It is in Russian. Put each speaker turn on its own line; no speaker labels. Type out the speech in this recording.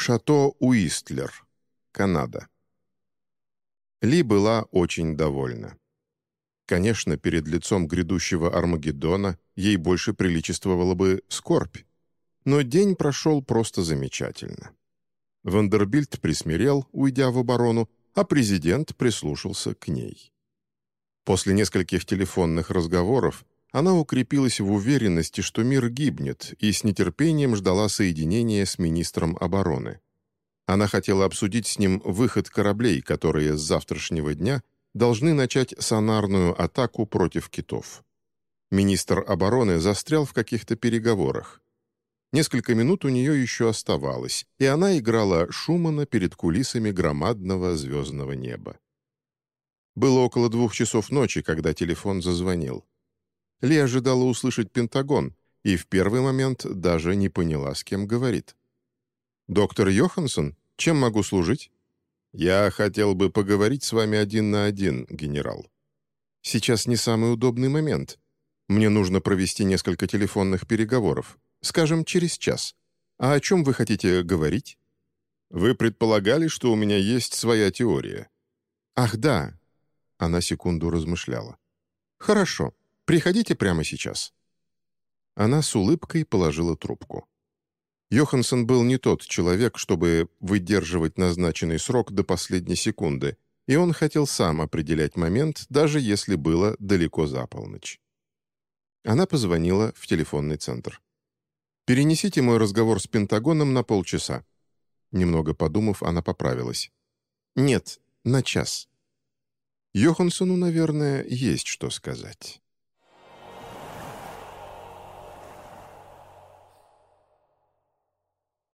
Шато Уистлер, Канада. Ли была очень довольна. Конечно, перед лицом грядущего Армагеддона ей больше приличествовала бы скорбь. Но день прошел просто замечательно. Вандербильд присмирел, уйдя в оборону, а президент прислушался к ней. После нескольких телефонных разговоров она укрепилась в уверенности, что мир гибнет, и с нетерпением ждала соединения с министром обороны. Она хотела обсудить с ним выход кораблей, которые с завтрашнего дня должны начать сонарную атаку против китов. Министр обороны застрял в каких-то переговорах. Несколько минут у нее еще оставалось, и она играла Шумана перед кулисами громадного звездного неба. Было около двух часов ночи, когда телефон зазвонил. Ли ожидала услышать Пентагон и в первый момент даже не поняла, с кем говорит. «Доктор Йоханссон, чем могу служить?» «Я хотел бы поговорить с вами один на один, генерал». «Сейчас не самый удобный момент. Мне нужно провести несколько телефонных переговоров. Скажем, через час. А о чем вы хотите говорить?» «Вы предполагали, что у меня есть своя теория?» «Ах, да». Она секунду размышляла. «Хорошо. Приходите прямо сейчас». Она с улыбкой положила трубку. Йоханссон был не тот человек, чтобы выдерживать назначенный срок до последней секунды, и он хотел сам определять момент, даже если было далеко за полночь. Она позвонила в телефонный центр. «Перенесите мой разговор с Пентагоном на полчаса». Немного подумав, она поправилась. «Нет, на час». Йоханссону, наверное, есть что сказать.